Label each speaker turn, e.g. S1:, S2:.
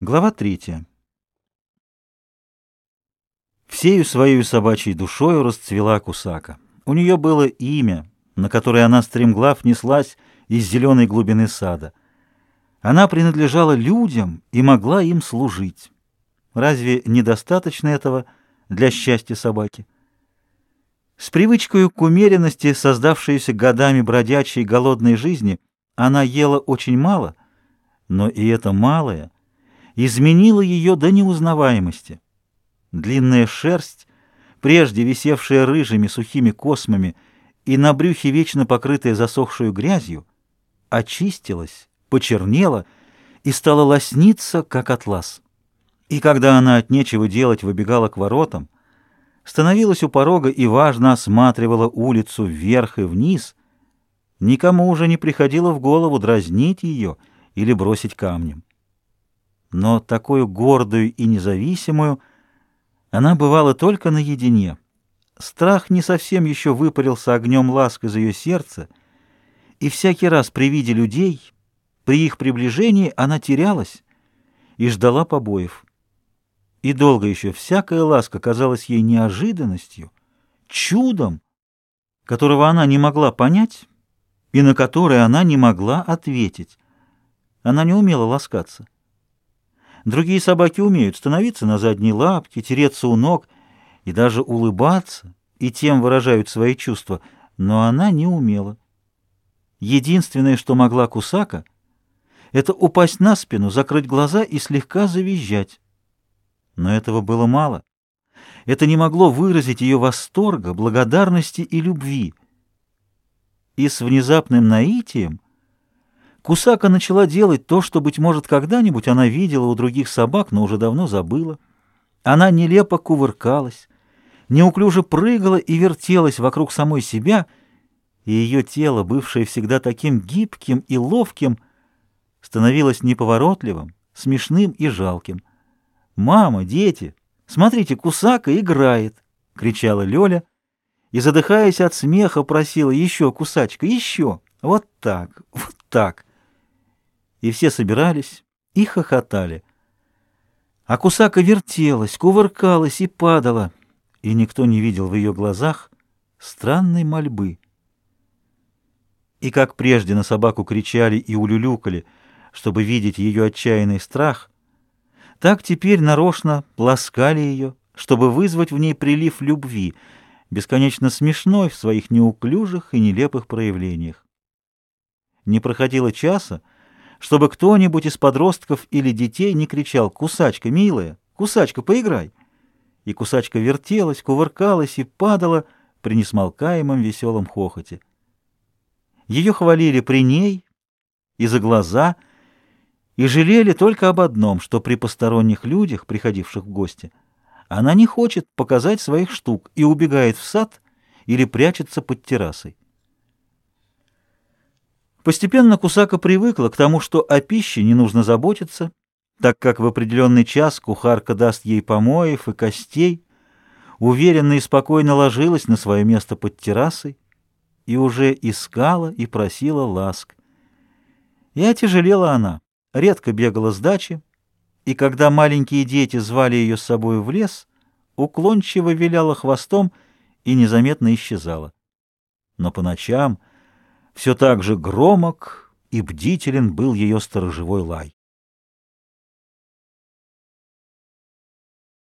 S1: Глава третья. Всею своей собачьей душою расцвела Кусака. У нее было имя, на которое она стремглав неслась из зеленой глубины сада. Она принадлежала людям и могла им служить. Разве недостаточно этого для счастья собаки? С привычкой к умеренности, создавшейся годами бродячей голодной жизни, она ела очень мало, но и это малое — изменила ее до неузнаваемости. Длинная шерсть, прежде висевшая рыжими сухими космами и на брюхе вечно покрытая засохшую грязью, очистилась, почернела и стала лосниться, как атлас. И когда она от нечего делать выбегала к воротам, становилась у порога и важно осматривала улицу вверх и вниз, никому уже не приходило в голову дразнить ее или бросить камнем но такую гордую и независимую она бывала только наедине. Страх не совсем еще выпарился огнем ласк из ее сердца, и всякий раз при виде людей, при их приближении она терялась и ждала побоев. И долго еще всякая ласка казалась ей неожиданностью, чудом, которого она не могла понять и на которое она не могла ответить. Она не умела ласкаться. Другие собаки умеют становиться на задние лапки, тереться у ног и даже улыбаться, и тем выражают свои чувства, но она не умела. Единственное, что могла Кусака, это упасть на спину, закрыть глаза и слегка завизжать. Но этого было мало. Это не могло выразить ее восторга, благодарности и любви. И с внезапным наитием Кусака начала делать то, что, быть может, когда-нибудь она видела у других собак, но уже давно забыла. Она нелепо кувыркалась, неуклюже прыгала и вертелась вокруг самой себя, и ее тело, бывшее всегда таким гибким и ловким, становилось неповоротливым, смешным и жалким. «Мама, дети, смотрите, Кусака играет!» — кричала Лёля, и, задыхаясь от смеха, просила «Еще, Кусачка, еще! Вот так, вот так!» И все собирались и хохотали. А Кусака вертелась, кувыркалась и падала, и никто не видел в ее глазах странной мольбы. И как прежде на собаку кричали и улюлюкали, чтобы видеть ее отчаянный страх, так теперь нарочно пласкали ее, чтобы вызвать в ней прилив любви, бесконечно смешной в своих неуклюжих и нелепых проявлениях. Не проходило часа, чтобы кто-нибудь из подростков или детей не кричал «Кусачка, милая! Кусачка, поиграй!» И кусачка вертелась, кувыркалась и падала при несмолкаемом веселом хохоте. Ее хвалили при ней и за глаза, и жалели только об одном, что при посторонних людях, приходивших в гости, она не хочет показать своих штук и убегает в сад или прячется под террасой. Постепенно Кусака привыкла к тому, что о пище не нужно заботиться, так как в определенный час кухарка даст ей помоев и костей, уверенно и спокойно ложилась на свое место под террасой и уже искала и просила ласк. И отяжелела она, редко бегала с дачи, и когда маленькие дети звали ее с собой в лес, уклончиво виляла хвостом и незаметно исчезала. Но по ночам все так же громок и бдителен был ее сторожевой лай.